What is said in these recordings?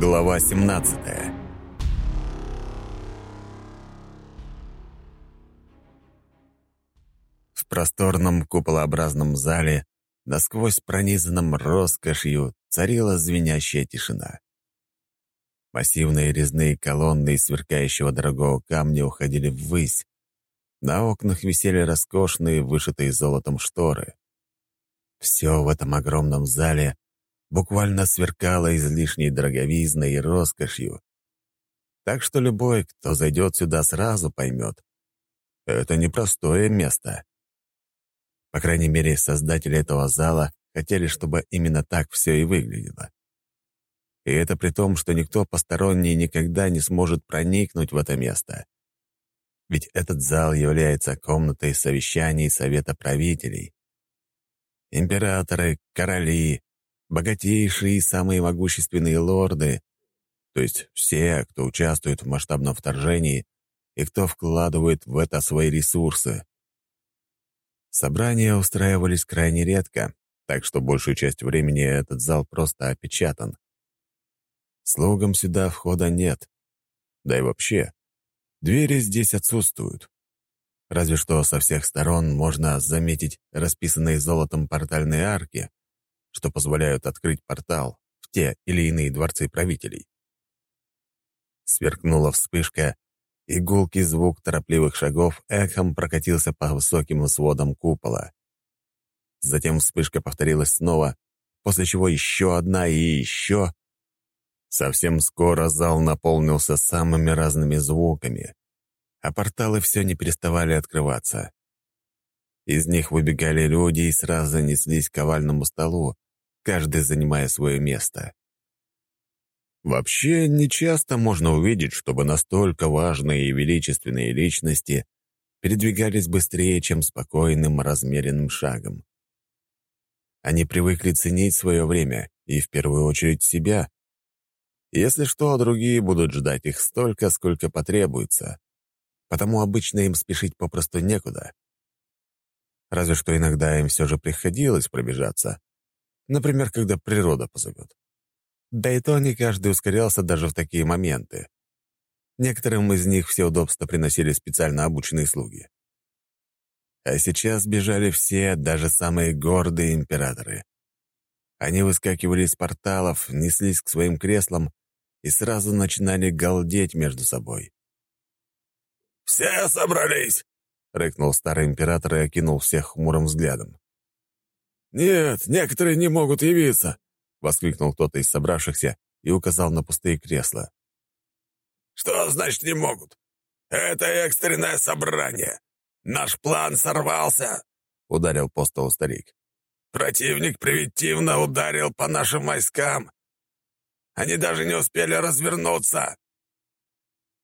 Глава 17 В просторном куполообразном зале, насквозь пронизанном роскошью, царила звенящая тишина. Массивные резные колонны из сверкающего дорогого камня уходили ввысь. На окнах висели роскошные, вышитые золотом шторы. Все в этом огромном зале буквально сверкало излишней дороговизной и роскошью. Так что любой, кто зайдет сюда, сразу поймет. Это непростое место. По крайней мере, создатели этого зала хотели, чтобы именно так все и выглядело. И это при том, что никто посторонний никогда не сможет проникнуть в это место. Ведь этот зал является комнатой совещаний Совета правителей. Императоры, короли, богатейшие и самые могущественные лорды, то есть все, кто участвует в масштабном вторжении и кто вкладывает в это свои ресурсы. Собрания устраивались крайне редко, так что большую часть времени этот зал просто опечатан. Слугам сюда входа нет. Да и вообще, двери здесь отсутствуют. Разве что со всех сторон можно заметить расписанные золотом портальные арки, что позволяют открыть портал в те или иные дворцы правителей. Сверкнула вспышка, и гулкий звук торопливых шагов эхом прокатился по высоким сводам купола. Затем вспышка повторилась снова, после чего еще одна и еще, Совсем скоро зал наполнился самыми разными звуками, а порталы все не переставали открываться. Из них выбегали люди и сразу неслись к овальному столу, каждый занимая свое место. Вообще, нечасто можно увидеть, чтобы настолько важные и величественные личности передвигались быстрее, чем спокойным, размеренным шагом. Они привыкли ценить свое время и, в первую очередь, себя, если что, другие будут ждать их столько, сколько потребуется. Потому обычно им спешить попросту некуда. Разве что иногда им все же приходилось пробежаться. Например, когда природа позовет. Да и то не каждый ускорялся даже в такие моменты. Некоторым из них все удобства приносили специально обученные слуги. А сейчас бежали все, даже самые гордые императоры. Они выскакивали из порталов, неслись к своим креслам и сразу начинали галдеть между собой. «Все собрались!» — рыкнул старый император и окинул всех хмурым взглядом. «Нет, некоторые не могут явиться!» — воскликнул кто-то из собравшихся и указал на пустые кресла. «Что значит не могут? Это экстренное собрание. Наш план сорвался!» — ударил по столу старик. «Противник превентивно ударил по нашим войскам, они даже не успели развернуться!»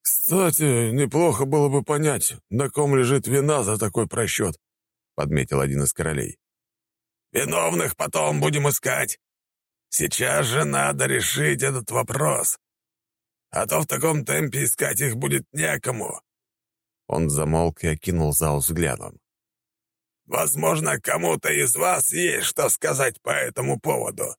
«Кстати, неплохо было бы понять, на ком лежит вина за такой просчет», — подметил один из королей. «Виновных потом будем искать. Сейчас же надо решить этот вопрос. А то в таком темпе искать их будет некому». Он замолк и окинул зал взглядом. «Возможно, кому-то из вас есть что сказать по этому поводу.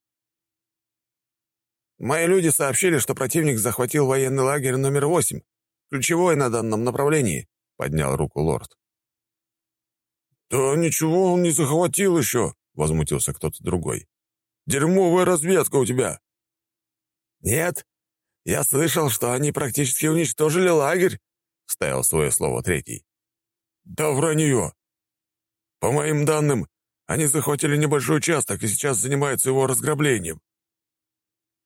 Мои люди сообщили, что противник захватил военный лагерь номер восемь, ключевой на данном направлении», — поднял руку лорд. «Да ничего он не захватил еще», — возмутился кто-то другой. «Дерьмовая разведка у тебя». «Нет, я слышал, что они практически уничтожили лагерь», — вставил свое слово третий. «Да вранье. По моим данным, они захватили небольшой участок и сейчас занимаются его разграблением.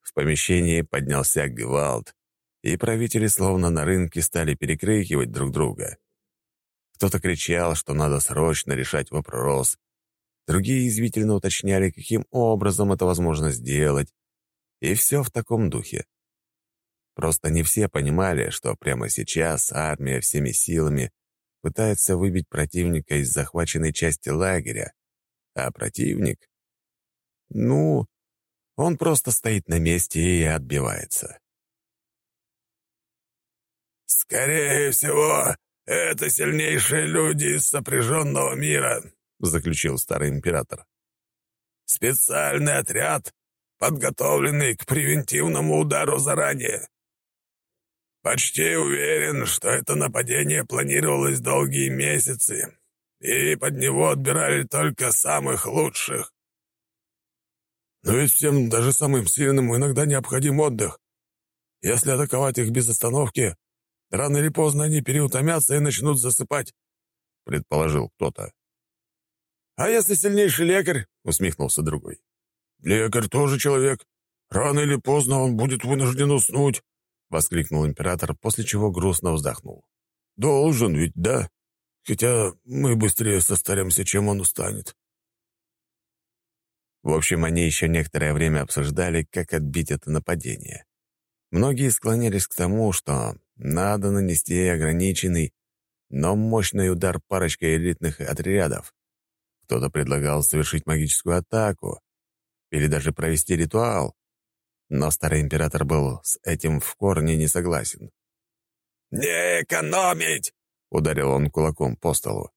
В помещении поднялся гвалт, и правители словно на рынке стали перекрикивать друг друга. Кто-то кричал, что надо срочно решать вопрос. Другие извительно уточняли, каким образом это возможно сделать. И все в таком духе. Просто не все понимали, что прямо сейчас армия всеми силами пытается выбить противника из захваченной части лагеря, а противник... Ну, он просто стоит на месте и отбивается. «Скорее всего, это сильнейшие люди из сопряженного мира», — заключил старый император. «Специальный отряд, подготовленный к превентивному удару заранее. Почти уверен, что это нападение планировалось долгие месяцы, и под него отбирали только самых лучших. Но ведь всем, даже самым сильным, иногда необходим отдых. Если атаковать их без остановки, рано или поздно они переутомятся и начнут засыпать», — предположил кто-то. «А если сильнейший лекарь?» — усмехнулся другой. «Лекарь тоже человек. Рано или поздно он будет вынужден уснуть», — воскликнул император, после чего грустно вздохнул. «Должен ведь, да? Хотя мы быстрее состаримся, чем он устанет». В общем, они еще некоторое время обсуждали, как отбить это нападение. Многие склонялись к тому, что надо нанести ограниченный, но мощный удар парочкой элитных отрядов. Кто-то предлагал совершить магическую атаку или даже провести ритуал, но старый император был с этим в корне не согласен. «Не экономить!» — ударил он кулаком по столу.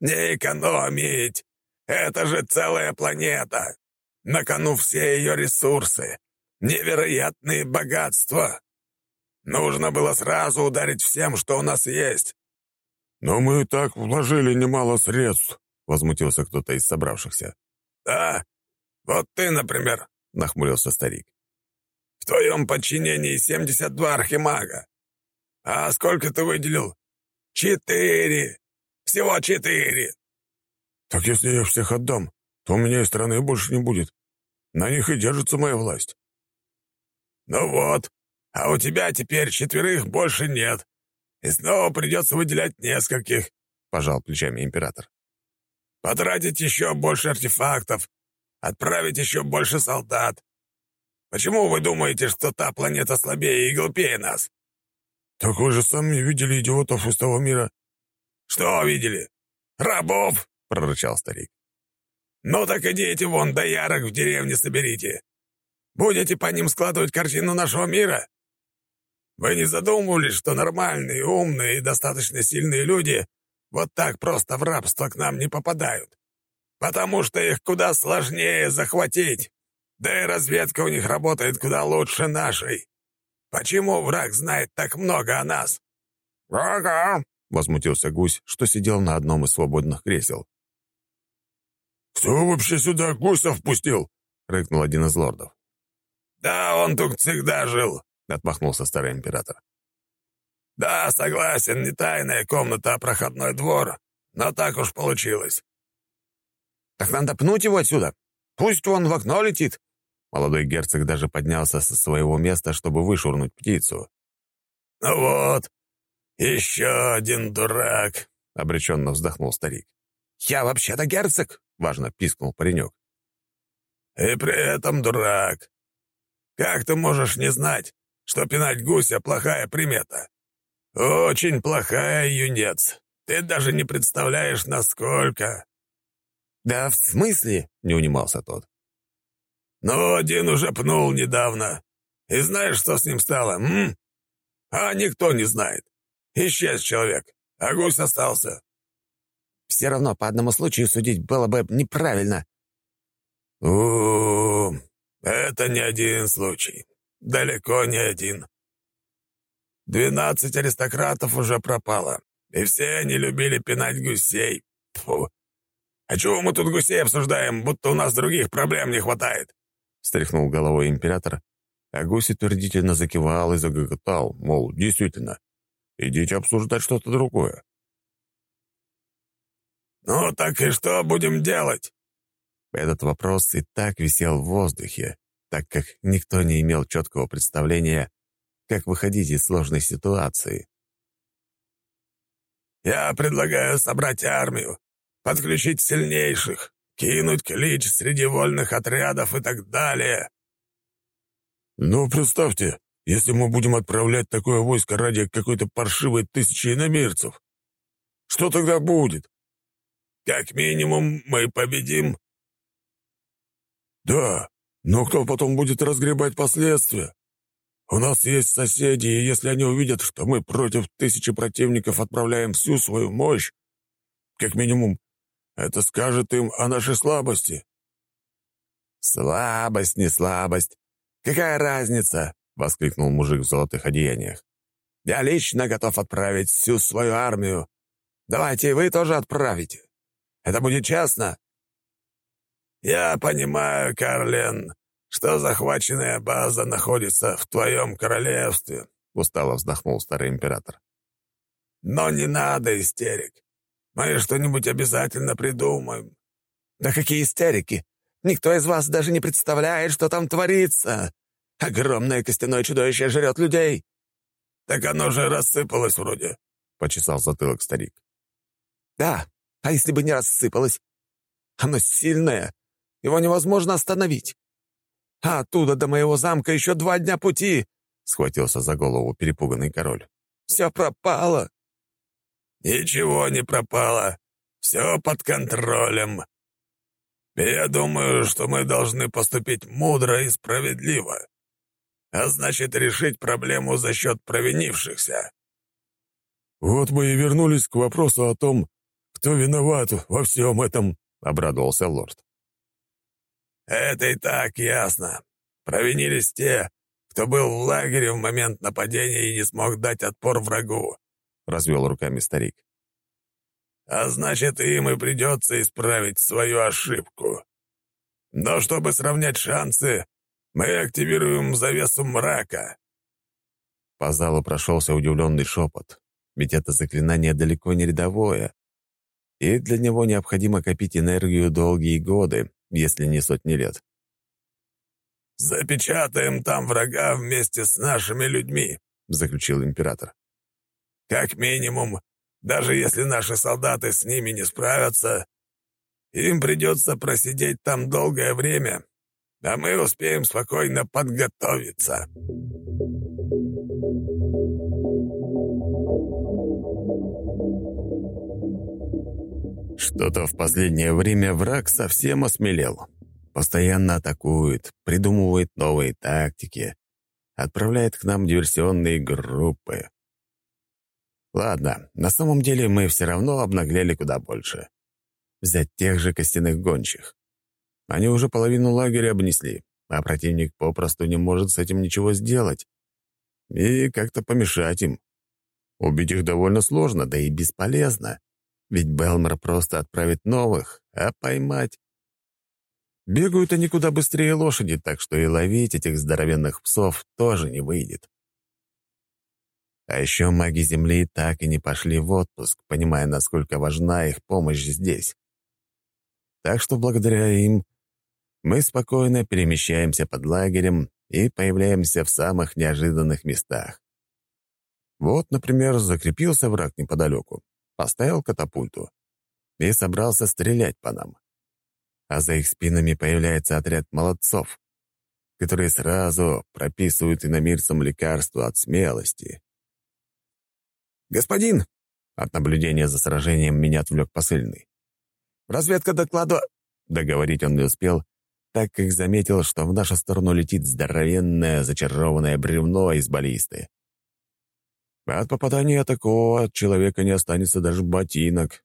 «Не экономить! Это же целая планета! На кону все ее ресурсы, невероятные богатства! Нужно было сразу ударить всем, что у нас есть!» «Но мы и так вложили немало средств», — возмутился кто-то из собравшихся. «Да, вот ты, например», — нахмурился старик. «В твоем подчинении 72 архимага. А сколько ты выделил? Четыре! Всего четыре!» «Так если я всех отдам, то у меня и страны больше не будет. На них и держится моя власть». «Ну вот, а у тебя теперь четверых больше нет, и снова придется выделять нескольких», — пожал плечами император. «Потратить еще больше артефактов, отправить еще больше солдат. Почему вы думаете, что та планета слабее и глупее нас?» «Так вы же сами видели идиотов из того мира». «Что видели? Рабов?» — прорычал старик. «Ну так идите вон, до ярок в деревне соберите. Будете по ним складывать картину нашего мира? Вы не задумывались, что нормальные, умные и достаточно сильные люди вот так просто в рабство к нам не попадают? Потому что их куда сложнее захватить. Да и разведка у них работает куда лучше нашей. Почему враг знает так много о нас?» «Ага», — возмутился гусь, что сидел на одном из свободных кресел. «Кто вообще сюда гуся впустил?» — рыкнул один из лордов. «Да он тут всегда жил», — отмахнулся старый император. «Да, согласен, не тайная комната, а проходной двор, но так уж получилось». «Так надо пнуть его отсюда. Пусть он в окно летит». Молодой герцог даже поднялся со своего места, чтобы вышвырнуть птицу. «Ну вот, еще один дурак», — обреченно вздохнул старик. «Я вообще-то герцог», — важно пискнул паренек. «И при этом дурак. Как ты можешь не знать, что пинать гуся — плохая примета? Очень плохая, юнец. Ты даже не представляешь, насколько...» «Да в смысле?» — не унимался тот. «Ну, один уже пнул недавно. И знаешь, что с ним стало, м? А никто не знает. Исчез человек, а гусь остался». «Все равно по одному случаю судить было бы неправильно». у, -у, -у это не один случай. Далеко не один. Двенадцать аристократов уже пропало, и все они любили пинать гусей. Фу. А чего мы тут гусей обсуждаем, будто у нас других проблем не хватает?» Стряхнул головой император, а гусь утвердительно закивал и загоготал, мол, действительно, идите обсуждать что-то другое. «Ну так и что будем делать?» Этот вопрос и так висел в воздухе, так как никто не имел четкого представления, как выходить из сложной ситуации. «Я предлагаю собрать армию, подключить сильнейших, кинуть клич среди вольных отрядов и так далее». «Ну, представьте, если мы будем отправлять такое войско ради какой-то паршивой тысячи иномерцев, что тогда будет?» «Как минимум мы победим». «Да, но кто потом будет разгребать последствия? У нас есть соседи, и если они увидят, что мы против тысячи противников отправляем всю свою мощь, как минимум, это скажет им о нашей слабости. «Слабость, не слабость. Какая разница?» — воскликнул мужик в золотых одеяниях. «Я лично готов отправить всю свою армию. Давайте и вы тоже отправите. Это будет честно». «Я понимаю, Карлен, что захваченная база находится в твоем королевстве», — устало вздохнул старый император. «Но не надо истерик. Мы что-нибудь обязательно придумаем». «Да какие истерики! Никто из вас даже не представляет, что там творится! Огромное костяное чудовище жрет людей!» «Так оно же рассыпалось вроде», — почесал затылок старик. «Да, а если бы не рассыпалось? Оно сильное, его невозможно остановить. А оттуда до моего замка еще два дня пути!» — схватился за голову перепуганный король. «Все пропало!» «Ничего не пропало. Все под контролем. Я думаю, что мы должны поступить мудро и справедливо. А значит, решить проблему за счет провинившихся». «Вот мы и вернулись к вопросу о том, кто виноват во всем этом», — обрадовался лорд. «Это и так ясно. Провинились те, кто был в лагере в момент нападения и не смог дать отпор врагу», — развел руками старик. «А значит, им и придется исправить свою ошибку. Но чтобы сравнять шансы, мы активируем завесу мрака». По залу прошелся удивленный шепот, ведь это заклинание далеко не рядовое, и для него необходимо копить энергию долгие годы, если не сотни лет. «Запечатаем там врага вместе с нашими людьми», — заключил император. «Как минимум, даже если наши солдаты с ними не справятся, им придется просидеть там долгое время, а мы успеем спокойно подготовиться». Что-то в последнее время враг совсем осмелел. Постоянно атакует, придумывает новые тактики, отправляет к нам диверсионные группы. Ладно, на самом деле мы все равно обнагляли куда больше. Взять тех же костяных гончих. Они уже половину лагеря обнесли, а противник попросту не может с этим ничего сделать. И как-то помешать им. Убить их довольно сложно, да и бесполезно. Ведь Белмор просто отправит новых, а поймать... Бегают они куда быстрее лошади, так что и ловить этих здоровенных псов тоже не выйдет. А еще маги Земли так и не пошли в отпуск, понимая, насколько важна их помощь здесь. Так что благодаря им мы спокойно перемещаемся под лагерем и появляемся в самых неожиданных местах. Вот, например, закрепился враг неподалеку поставил катапульту и собрался стрелять по нам. А за их спинами появляется отряд молодцов, которые сразу прописывают иномирцам лекарства от смелости. «Господин!» — от наблюдения за сражением меня отвлек посыльный. «Разведка доклада...» Договорить он не успел, так как заметил, что в нашу сторону летит здоровенное зачарованное бревно из баллисты. От попадания такого человека не останется даже ботинок.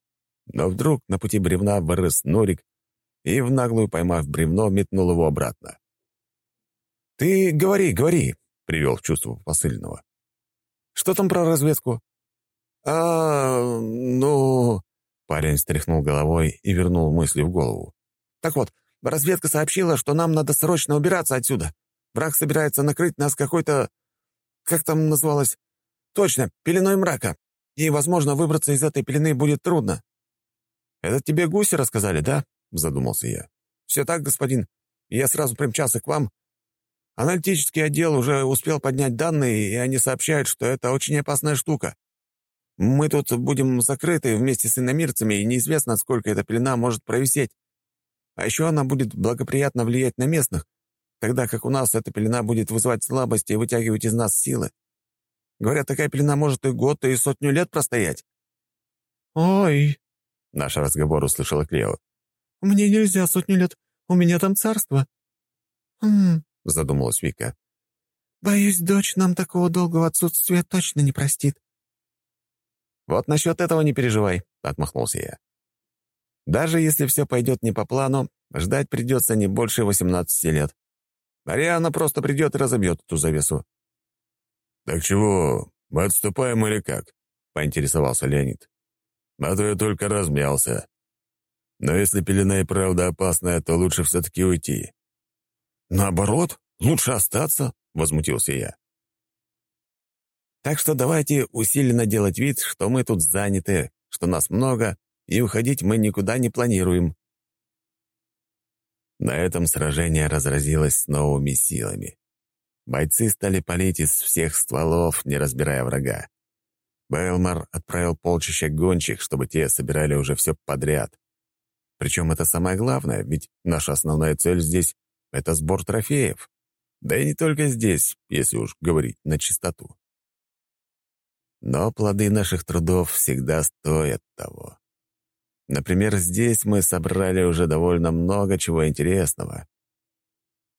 Но вдруг на пути бревна вырос норик и, в наглую поймав бревно, метнул его обратно. «Ты говори, говори», — привел в чувство посыльного. «Что там про разведку?» «А, ну...» Парень стряхнул головой и вернул мысли в голову. «Так вот, разведка сообщила, что нам надо срочно убираться отсюда. Враг собирается накрыть нас какой-то... Как там называлось? Точно, пеленой мрака. И, возможно, выбраться из этой пелены будет трудно. «Это тебе гуси рассказали, да?» — задумался я. «Все так, господин. Я сразу примчался к вам. Аналитический отдел уже успел поднять данные, и они сообщают, что это очень опасная штука. Мы тут будем закрыты вместе с иномирцами, и неизвестно, сколько эта пелена может провисеть. А еще она будет благоприятно влиять на местных, тогда как у нас эта пелена будет вызывать слабости и вытягивать из нас силы. Говорят, такая пелена может и год, и сотню лет простоять». «Ой!» — наш разговор услышала Клео. «Мне нельзя сотню лет. У меня там царство». «Хм...» — задумалась Вика. «Боюсь, дочь нам такого долгого отсутствия точно не простит». «Вот насчет этого не переживай», — отмахнулся я. «Даже если все пойдет не по плану, Ждать придется не больше 18 лет. Ариана просто придет и разобьет эту завесу. «Так чего, мы отступаем или как?» — поинтересовался Леонид. «А то я только размялся. Но если пелена и правда опасная, то лучше все-таки уйти». «Наоборот, лучше остаться», — возмутился я. «Так что давайте усиленно делать вид, что мы тут заняты, что нас много, и уходить мы никуда не планируем». На этом сражение разразилось с новыми силами. Бойцы стали палить из всех стволов, не разбирая врага. Бэлмар отправил полчища гончих, чтобы те собирали уже все подряд. Причем это самое главное, ведь наша основная цель здесь — это сбор трофеев. Да и не только здесь, если уж говорить на чистоту. Но плоды наших трудов всегда стоят того. Например, здесь мы собрали уже довольно много чего интересного.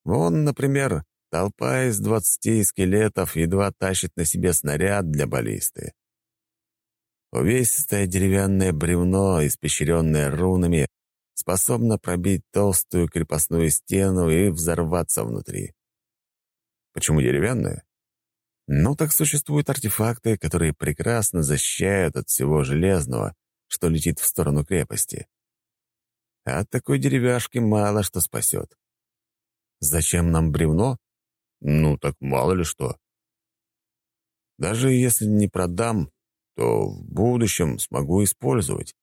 Вон, например, толпа из двадцати скелетов едва тащит на себе снаряд для баллисты. Увесистое деревянное бревно, испещренное рунами, способно пробить толстую крепостную стену и взорваться внутри. Почему деревянное? Ну, так существуют артефакты, которые прекрасно защищают от всего железного, что летит в сторону крепости. А от такой деревяшки мало что спасет. Зачем нам бревно? Ну, так мало ли что. Даже если не продам, то в будущем смогу использовать.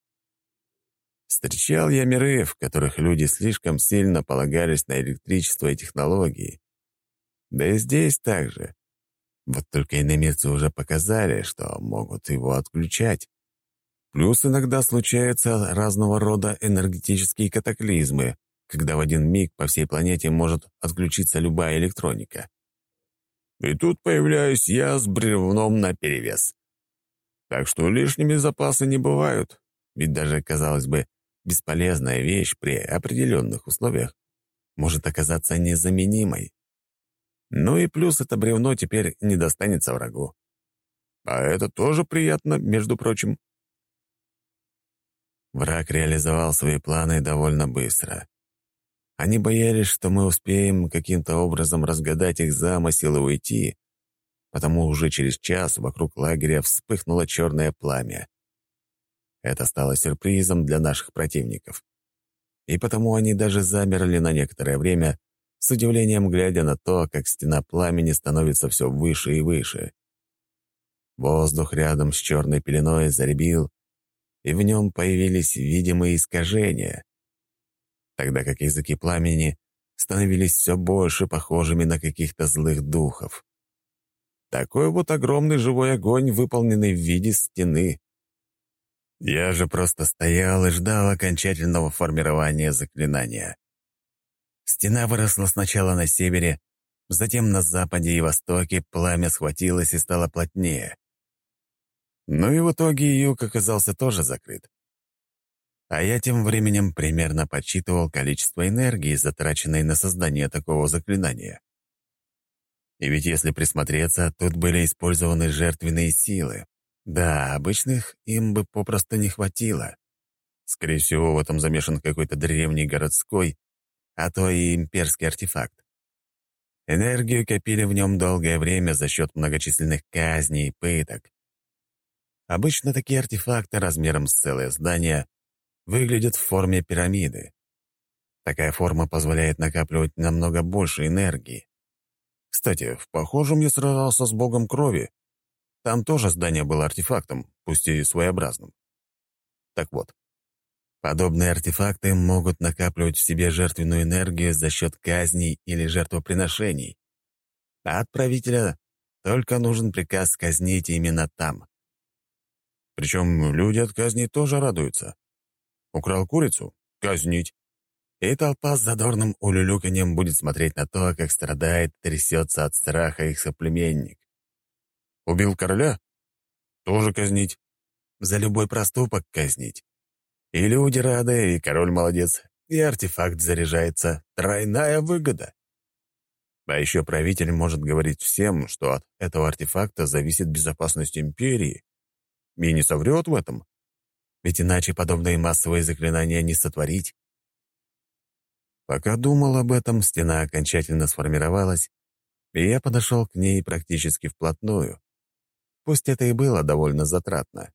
Встречал я миры, в которых люди слишком сильно полагались на электричество и технологии. Да и здесь так же. Вот только иномирцы уже показали, что могут его отключать. Плюс иногда случаются разного рода энергетические катаклизмы, когда в один миг по всей планете может отключиться любая электроника. И тут появляюсь я с бревном наперевес. Так что лишними запасы не бывают, ведь даже, казалось бы, бесполезная вещь при определенных условиях может оказаться незаменимой. Ну и плюс это бревно теперь не достанется врагу. А это тоже приятно, между прочим. Враг реализовал свои планы довольно быстро. Они боялись, что мы успеем каким-то образом разгадать их замысел и уйти, потому уже через час вокруг лагеря вспыхнуло черное пламя. Это стало сюрпризом для наших противников. И потому они даже замерли на некоторое время, с удивлением глядя на то, как стена пламени становится все выше и выше. Воздух рядом с черной пеленой заребил, и в нем появились видимые искажения, тогда как языки пламени становились все больше похожими на каких-то злых духов. Такой вот огромный живой огонь, выполненный в виде стены. Я же просто стоял и ждал окончательного формирования заклинания. Стена выросла сначала на севере, затем на западе и востоке пламя схватилось и стало плотнее. Ну и в итоге юг оказался тоже закрыт. А я тем временем примерно подсчитывал количество энергии, затраченной на создание такого заклинания. И ведь если присмотреться, тут были использованы жертвенные силы. Да, обычных им бы попросту не хватило. Скорее всего, в этом замешан какой-то древний городской, а то и имперский артефакт. Энергию копили в нем долгое время за счет многочисленных казней и пыток. Обычно такие артефакты размером с целое здание выглядят в форме пирамиды. Такая форма позволяет накапливать намного больше энергии. Кстати, в похожем я сражался с богом крови. Там тоже здание было артефактом, пусть и своеобразным. Так вот, подобные артефакты могут накапливать в себе жертвенную энергию за счет казней или жертвоприношений. А отправителя только нужен приказ казнить именно там. Причем люди от казни тоже радуются. Украл курицу — казнить. И толпа с задорным улюлюканьем будет смотреть на то, как страдает, трясется от страха их соплеменник. Убил короля? Тоже казнить. За любой проступок казнить. И люди рады, и король молодец, и артефакт заряжается. Тройная выгода. А еще правитель может говорить всем, что от этого артефакта зависит безопасность империи, и не соврет в этом. Ведь иначе подобные массовые заклинания не сотворить. Пока думал об этом, стена окончательно сформировалась, и я подошел к ней практически вплотную. Пусть это и было довольно затратно.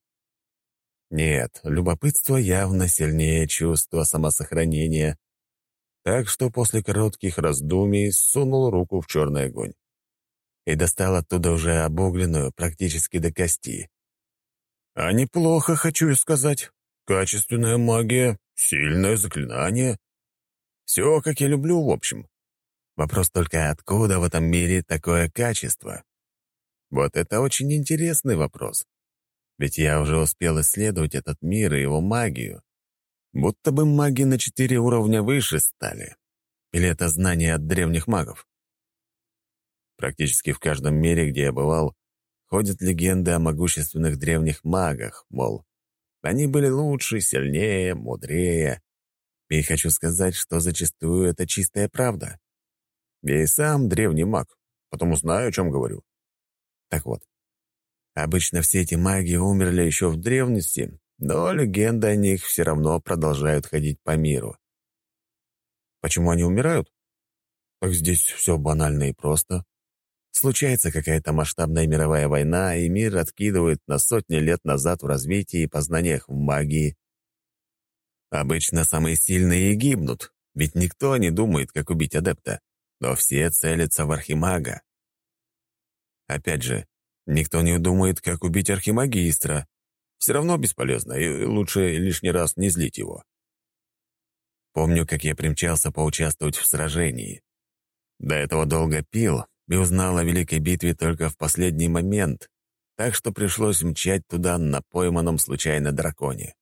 Нет, любопытство явно сильнее чувства самосохранения, так что после коротких раздумий сунул руку в черный огонь и достал оттуда уже обугленную практически до кости. А неплохо, хочу сказать. Качественная магия, сильное заклинание. Все, как я люблю, в общем. Вопрос только, откуда в этом мире такое качество? Вот это очень интересный вопрос. Ведь я уже успел исследовать этот мир и его магию. Будто бы маги на четыре уровня выше стали. Или это знание от древних магов? Практически в каждом мире, где я бывал, ходят легенды о могущественных древних магах, мол, они были лучше, сильнее, мудрее. И хочу сказать, что зачастую это чистая правда. Я и сам древний маг, потому знаю, о чем говорю. Так вот, обычно все эти маги умерли еще в древности, но легенды о них все равно продолжают ходить по миру. Почему они умирают? Так здесь все банально и просто. Случается какая-то масштабная мировая война, и мир откидывает на сотни лет назад в развитии и познаниях в магии. Обычно самые сильные и гибнут, ведь никто не думает, как убить адепта но все целятся в архимага. Опять же, никто не думает, как убить архимагистра. Все равно бесполезно, и лучше лишний раз не злить его. Помню, как я примчался поучаствовать в сражении. До этого долго пил и узнал о Великой битве только в последний момент, так что пришлось мчать туда на пойманном случайно драконе.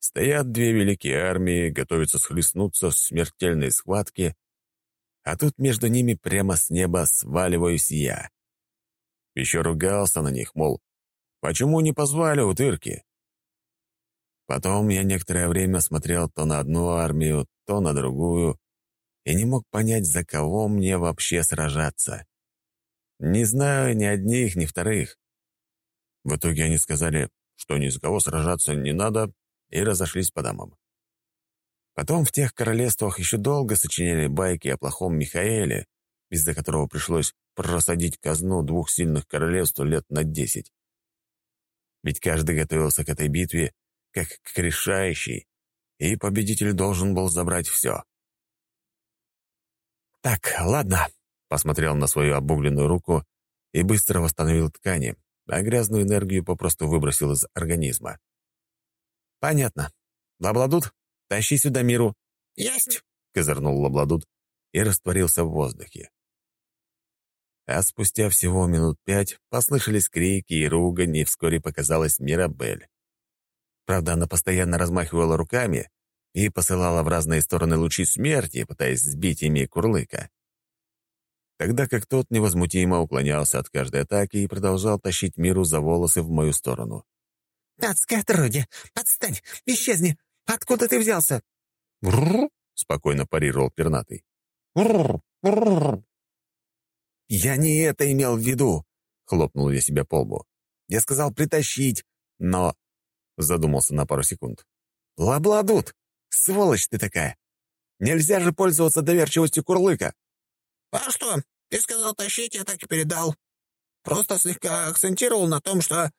Стоят две великие армии, готовятся схлестнуться в смертельной схватке, а тут между ними прямо с неба сваливаюсь я. Еще ругался на них, мол, почему не позвали утырки? Потом я некоторое время смотрел то на одну армию, то на другую, и не мог понять, за кого мне вообще сражаться. Не знаю ни одних, ни вторых. В итоге они сказали, что ни за кого сражаться не надо, и разошлись по домам. Потом в тех королевствах еще долго сочиняли байки о плохом Михаэле, из-за которого пришлось просадить казну двух сильных королевств лет на десять. Ведь каждый готовился к этой битве как к решающей, и победитель должен был забрать все. «Так, ладно», — посмотрел на свою обугленную руку и быстро восстановил ткани, а грязную энергию попросту выбросил из организма. «Понятно. Лабладут, Тащи сюда миру». «Есть!» — козырнул Лабладут и растворился в воздухе. А спустя всего минут пять послышались крики и ругань, и вскоре показалась Мирабель. Правда, она постоянно размахивала руками и посылала в разные стороны лучи смерти, пытаясь сбить ими курлыка. Тогда как тот невозмутимо уклонялся от каждой атаки и продолжал тащить миру за волосы в мою сторону. «Адское отродье! Отстань! Исчезни! Откуда ты взялся?» «Бррр!» — спокойно парировал пернатый. «Бррр! Бррр!» «Я не это имел в виду!» — хлопнул я себя по лбу. «Я сказал притащить, но...» — задумался на пару секунд. «Лабладут! Сволочь ты такая! Нельзя же пользоваться доверчивостью курлыка!» «А что? Ты сказал тащить, я так и передал. Просто слегка акцентировал на том, что...»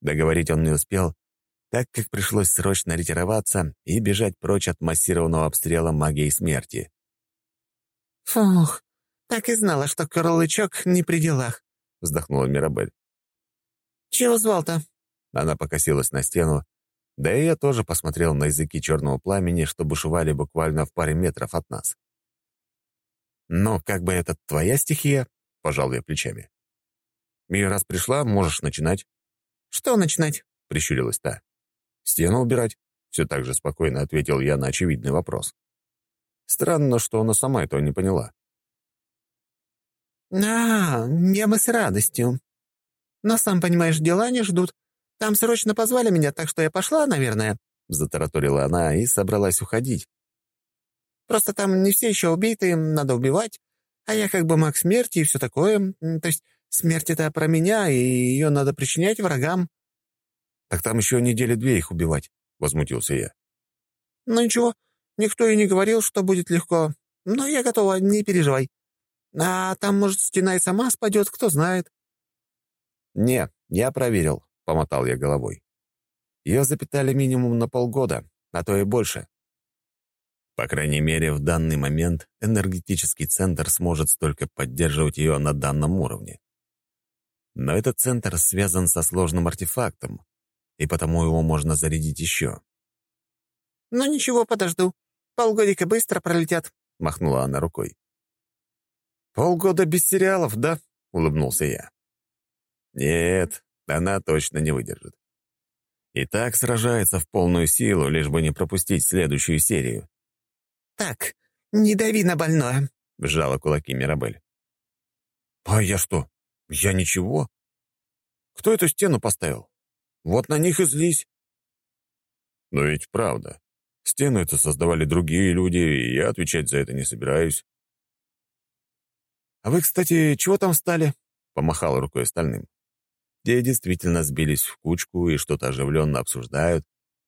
Договорить он не успел, так как пришлось срочно ретироваться и бежать прочь от массированного обстрела магии смерти. «Фух, так и знала, что Корлычок не при делах», — вздохнула Мирабель. «Чего звал-то?» Она покосилась на стену, да и я тоже посмотрел на языки черного пламени, что бушевали буквально в паре метров от нас. «Ну, как бы это твоя стихия?» — пожал я плечами. «И раз пришла, можешь начинать». «Что начинать?» — прищурилась та. «Стену убирать?» — все так же спокойно ответил я на очевидный вопрос. Странно, что она сама этого не поняла. «А, я бы с радостью. Но, сам понимаешь, дела не ждут. Там срочно позвали меня, так что я пошла, наверное», — затараторила она и собралась уходить. «Просто там не все еще убиты, надо убивать, а я как бы маг смерти и все такое. То есть смерть — это про меня, и ее надо причинять врагам». «Так там еще недели две их убивать», — возмутился я. «Ну ничего, Никто и не говорил, что будет легко. Но я готова, не переживай. А там, может, стена и сама спадет, кто знает». «Не, я проверил», — помотал я головой. Ее запитали минимум на полгода, а то и больше. По крайней мере, в данный момент энергетический центр сможет столько поддерживать ее на данном уровне. Но этот центр связан со сложным артефактом, и потому его можно зарядить еще. «Ну ничего, подожду. Полгодика быстро пролетят», — махнула она рукой. «Полгода без сериалов, да?» — улыбнулся я. «Нет, она точно не выдержит. И так сражается в полную силу, лишь бы не пропустить следующую серию». «Так, не дави на больное», — сжала кулаки Мирабель. «А я что? Я ничего? Кто эту стену поставил? Вот на них и злись». «Но ведь правда. Стену это создавали другие люди, и я отвечать за это не собираюсь». «А вы, кстати, чего там стали?» — помахал рукой остальным. Те действительно сбились в кучку и что-то оживленно обсуждают,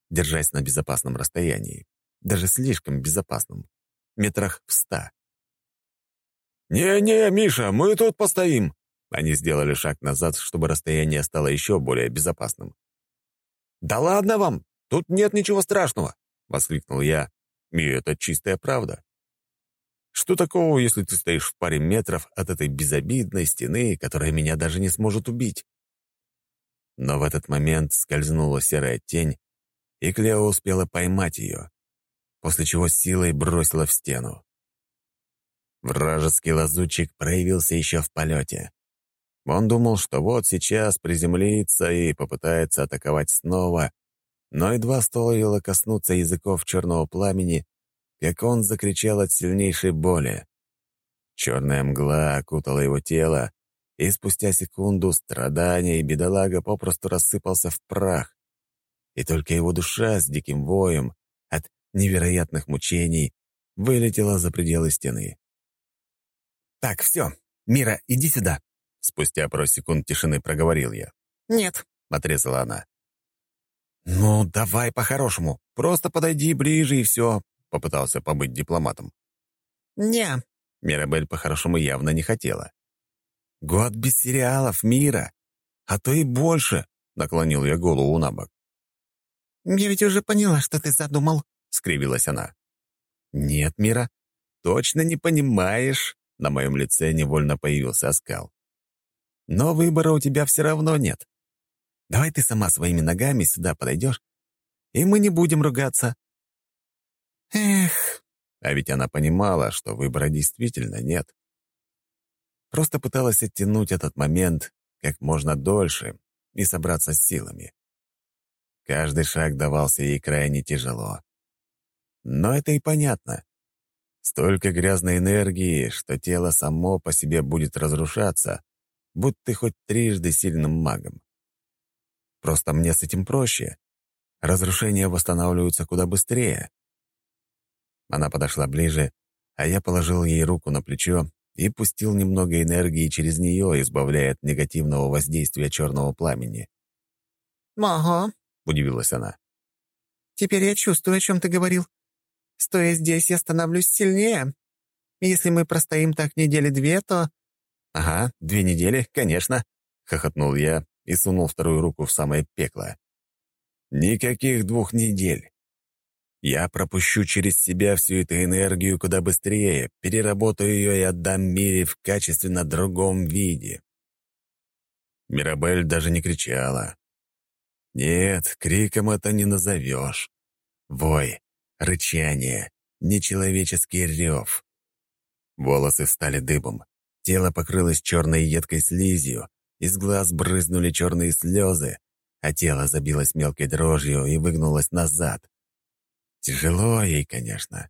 держась на безопасном расстоянии. Даже слишком безопасном. Метрах в ста. «Не-не, Миша, мы тут постоим!» Они сделали шаг назад, чтобы расстояние стало еще более безопасным. «Да ладно вам! Тут нет ничего страшного!» — воскликнул я. И это чистая правда. Что такого, если ты стоишь в паре метров от этой безобидной стены, которая меня даже не сможет убить? Но в этот момент скользнула серая тень, и Клео успела поймать ее, после чего силой бросила в стену. Вражеский лазутчик проявился еще в полете. Он думал, что вот сейчас приземлится и попытается атаковать снова, но едва стоило коснуться языков черного пламени, как он закричал от сильнейшей боли. Черная мгла окутала его тело, и спустя секунду страдания и бедолага попросту рассыпался в прах. И только его душа с диким воем от невероятных мучений вылетела за пределы стены. «Так, все, Мира, иди сюда!» Спустя пару секунд тишины проговорил я. «Нет», — отрезала она. «Ну, давай по-хорошему. Просто подойди ближе и все», — попытался побыть дипломатом. «Не». Мирабель по-хорошему явно не хотела. «Год без сериалов, Мира! А то и больше!» — наклонил я голову на бок. «Я ведь уже поняла, что ты задумал», — скривилась она. «Нет, Мира, точно не понимаешь». На моем лице невольно появился оскал. «Но выбора у тебя все равно нет. Давай ты сама своими ногами сюда подойдешь, и мы не будем ругаться». «Эх...» А ведь она понимала, что выбора действительно нет. Просто пыталась оттянуть этот момент как можно дольше и собраться с силами. Каждый шаг давался ей крайне тяжело. Но это и понятно. Столько грязной энергии, что тело само по себе будет разрушаться, будь ты хоть трижды сильным магом. Просто мне с этим проще. Разрушения восстанавливаются куда быстрее. Она подошла ближе, а я положил ей руку на плечо и пустил немного энергии через нее, избавляя от негативного воздействия черного пламени. «Ага», — удивилась она. «Теперь я чувствую, о чем ты говорил. Стоя здесь, я становлюсь сильнее. Если мы простоим так недели две, то...» «Ага, две недели, конечно», — хохотнул я и сунул вторую руку в самое пекло. «Никаких двух недель. Я пропущу через себя всю эту энергию куда быстрее, переработаю ее и отдам Мире в качественно другом виде. Мирабель даже не кричала. Нет, криком это не назовешь. Вой, рычание, нечеловеческий рев. Волосы стали дыбом, тело покрылось черной едкой слизью, из глаз брызнули черные слезы, а тело забилось мелкой дрожью и выгнулось назад. Тяжело ей, конечно.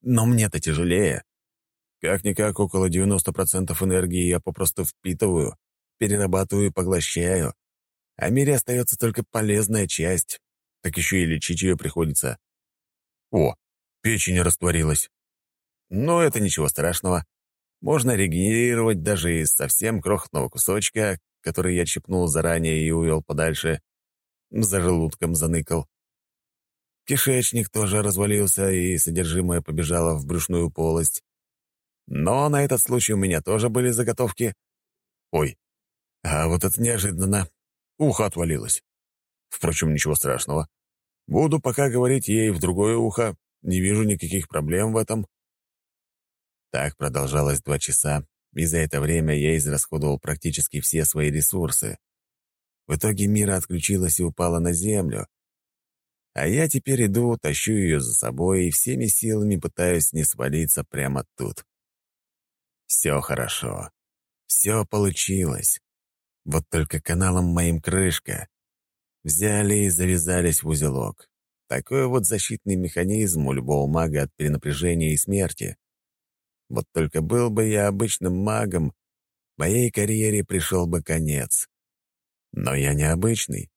Но мне-то тяжелее. Как-никак около 90% энергии я попросту впитываю, перерабатываю и поглощаю. А мире остается только полезная часть. Так еще и лечить ее приходится. О, печень растворилась. Но это ничего страшного. Можно регенерировать даже из совсем крохотного кусочка, который я чипнул заранее и увел подальше. За желудком заныкал. Кишечник тоже развалился, и содержимое побежало в брюшную полость. Но на этот случай у меня тоже были заготовки. Ой, а вот это неожиданно. Ухо отвалилось. Впрочем, ничего страшного. Буду пока говорить ей в другое ухо. Не вижу никаких проблем в этом. Так продолжалось два часа, и за это время я израсходовал практически все свои ресурсы. В итоге мира отключилась и упала на землю, а я теперь иду, тащу ее за собой и всеми силами пытаюсь не свалиться прямо тут. Все хорошо. Все получилось. Вот только каналом моим крышка. Взяли и завязались в узелок. Такой вот защитный механизм у любого мага от перенапряжения и смерти. Вот только был бы я обычным магом, моей карьере пришел бы конец. Но я необычный.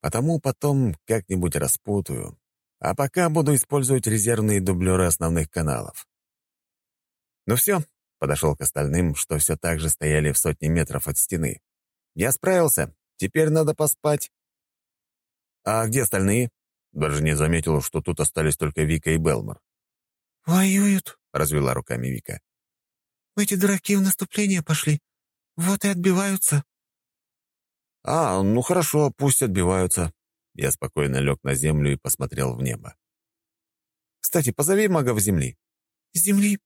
Потому потом как-нибудь распутаю. А пока буду использовать резервные дублеры основных каналов. Ну все, подошел к остальным, что все так же стояли в сотне метров от стены. Я справился, теперь надо поспать. А где остальные? Даже не заметил, что тут остались только Вика и Белмор. «Воюют», — развела руками Вика. «Эти дураки в наступление пошли. Вот и отбиваются». «А, ну хорошо, пусть отбиваются». Я спокойно лег на землю и посмотрел в небо. «Кстати, позови магов земли». «Земли?»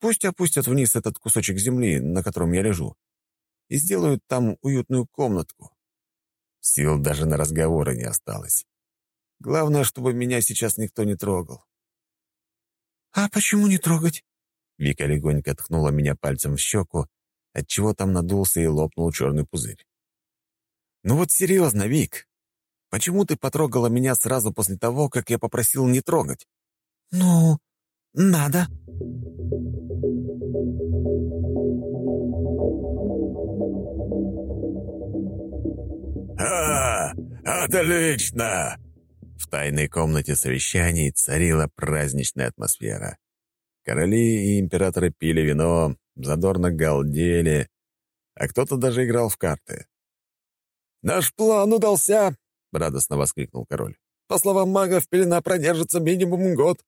«Пусть опустят вниз этот кусочек земли, на котором я лежу, и сделают там уютную комнатку». Сил даже на разговоры не осталось. Главное, чтобы меня сейчас никто не трогал. «А почему не трогать?» Вика легонько ткнула меня пальцем в щеку, отчего там надулся и лопнул черный пузырь. «Ну вот серьезно, Вик, почему ты потрогала меня сразу после того, как я попросил не трогать?» «Ну, надо». «А, отлично!» В тайной комнате совещаний царила праздничная атмосфера. Короли и императоры пили вино, задорно галдели, а кто-то даже играл в карты. «Наш план удался!» — радостно воскликнул король. «По словам магов, пелена продержится минимум год.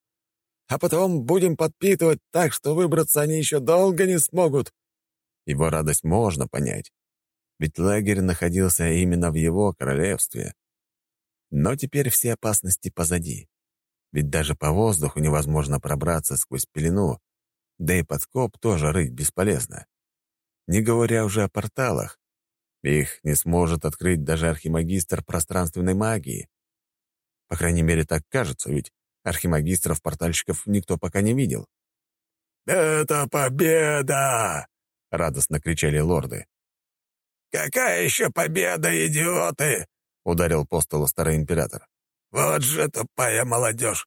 А потом будем подпитывать так, что выбраться они еще долго не смогут». Его радость можно понять. Ведь лагерь находился именно в его королевстве. Но теперь все опасности позади. Ведь даже по воздуху невозможно пробраться сквозь пелену, да и подкоп тоже рыть бесполезно. Не говоря уже о порталах. Их не сможет открыть даже архимагистр пространственной магии. По крайней мере, так кажется, ведь архимагистров-портальщиков никто пока не видел. «Это победа!» — радостно кричали лорды. «Какая еще победа, идиоты!» — ударил по столу старый император. «Вот же тупая молодежь!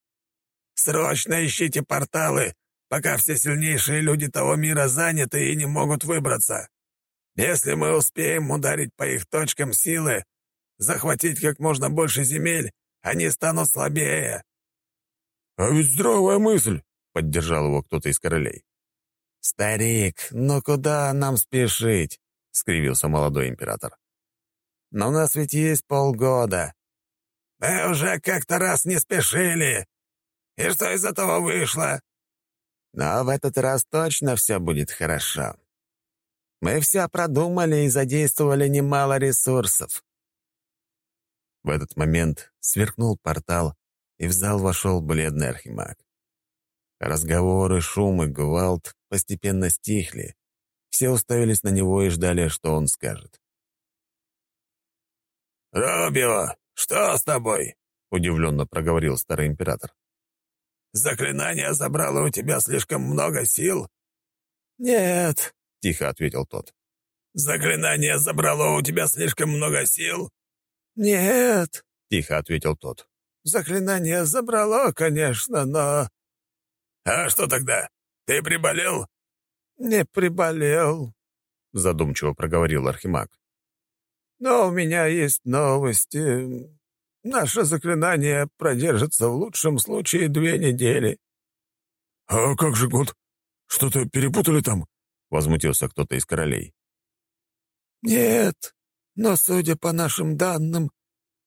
Срочно ищите порталы, пока все сильнейшие люди того мира заняты и не могут выбраться. Если мы успеем ударить по их точкам силы, захватить как можно больше земель, они станут слабее». «А ведь здравая мысль!» — поддержал его кто-то из королей. «Старик, ну куда нам спешить?» — скривился молодой император. Но у нас ведь есть полгода». «Мы уже как-то раз не спешили. И что из этого вышло?» «Но в этот раз точно все будет хорошо. Мы все продумали и задействовали немало ресурсов». В этот момент сверкнул портал, и в зал вошел бледный архимаг. Разговоры, шум и гвалт постепенно стихли. Все уставились на него и ждали, что он скажет. «Робио, что с тобой?» — удивленно проговорил старый император. «Заклинание забрало у тебя слишком много сил?» «Нет», — тихо ответил тот. «Заклинание забрало у тебя слишком много сил?» «Нет», — тихо ответил тот. «Заклинание забрало, конечно, но...» «А что тогда? Ты приболел?» «Не приболел», — задумчиво проговорил Архимаг. Но у меня есть новости. Наше заклинание продержится в лучшем случае две недели». «А как же год? Что-то перепутали там?» — возмутился кто-то из королей. «Нет, но, судя по нашим данным,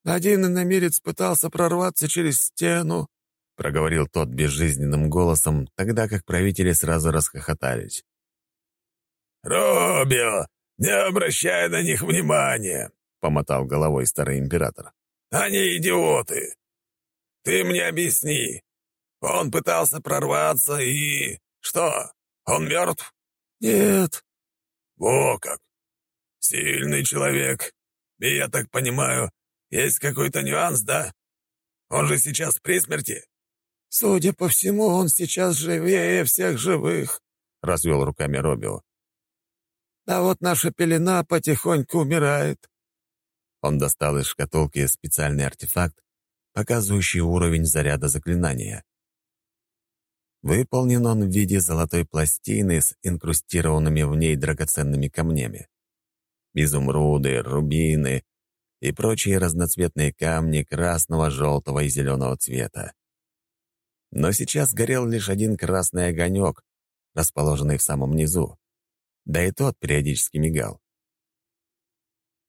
Один иномерец пытался прорваться через стену, — проговорил тот безжизненным голосом, тогда как правители сразу расхохотались. «Робио, не обращай на них внимания!» — помотал головой старый император. «Они идиоты! Ты мне объясни. Он пытался прорваться и... Что, он мертв?» «Нет». «Во как! Сильный человек. И, я так понимаю, есть какой-то нюанс, да? Он же сейчас при смерти?» «Судя по всему, он сейчас живее всех живых», — развел руками Робио. «А вот наша пелена потихоньку умирает». Он достал из шкатулки специальный артефакт, показывающий уровень заряда заклинания. Выполнен он в виде золотой пластины с инкрустированными в ней драгоценными камнями. Изумруды, рубины и прочие разноцветные камни красного, желтого и зеленого цвета. Но сейчас горел лишь один красный огонек, расположенный в самом низу. Да и тот периодически мигал.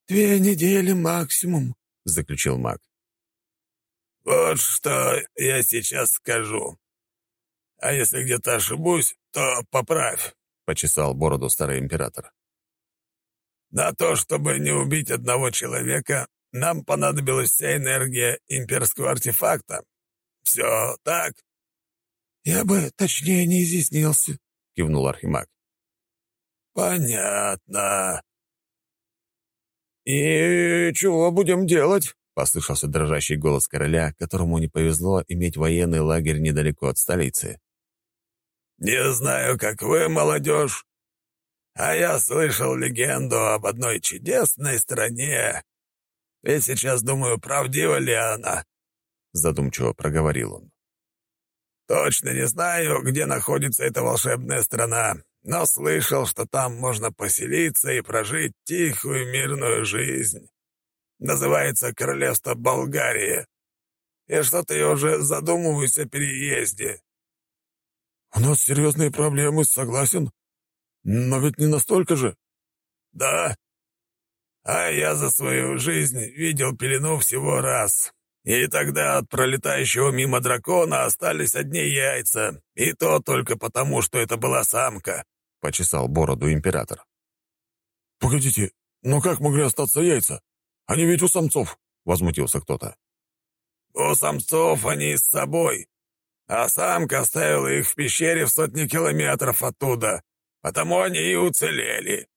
«Две недели максимум», — заключил маг. «Вот что я сейчас скажу. А если где-то ошибусь, то поправь», — почесал бороду старый император. «На то, чтобы не убить одного человека, нам понадобилась вся энергия имперского артефакта. Все так?» «Я бы точнее не изъяснился», — кивнул Архимаг. «Понятно». «И чего будем делать?» — послышался дрожащий голос короля, которому не повезло иметь военный лагерь недалеко от столицы. «Не знаю, как вы, молодежь, а я слышал легенду об одной чудесной стране. И сейчас думаю, правдива ли она?» Задумчиво проговорил он. Точно не знаю, где находится эта волшебная страна, но слышал, что там можно поселиться и прожить тихую мирную жизнь. Называется Королевство Болгария. И что-то я уже задумываюсь о переезде. У нас серьезные проблемы, согласен. Но ведь не настолько же. Да. А я за свою жизнь видел пелену всего раз. И тогда от пролетающего мимо дракона остались одни яйца, и то только потому, что это была самка», — почесал бороду император. «Погодите, но как могли остаться яйца? Они ведь у самцов», — возмутился кто-то. «У самцов они с собой, а самка оставила их в пещере в сотни километров оттуда, потому они и уцелели»,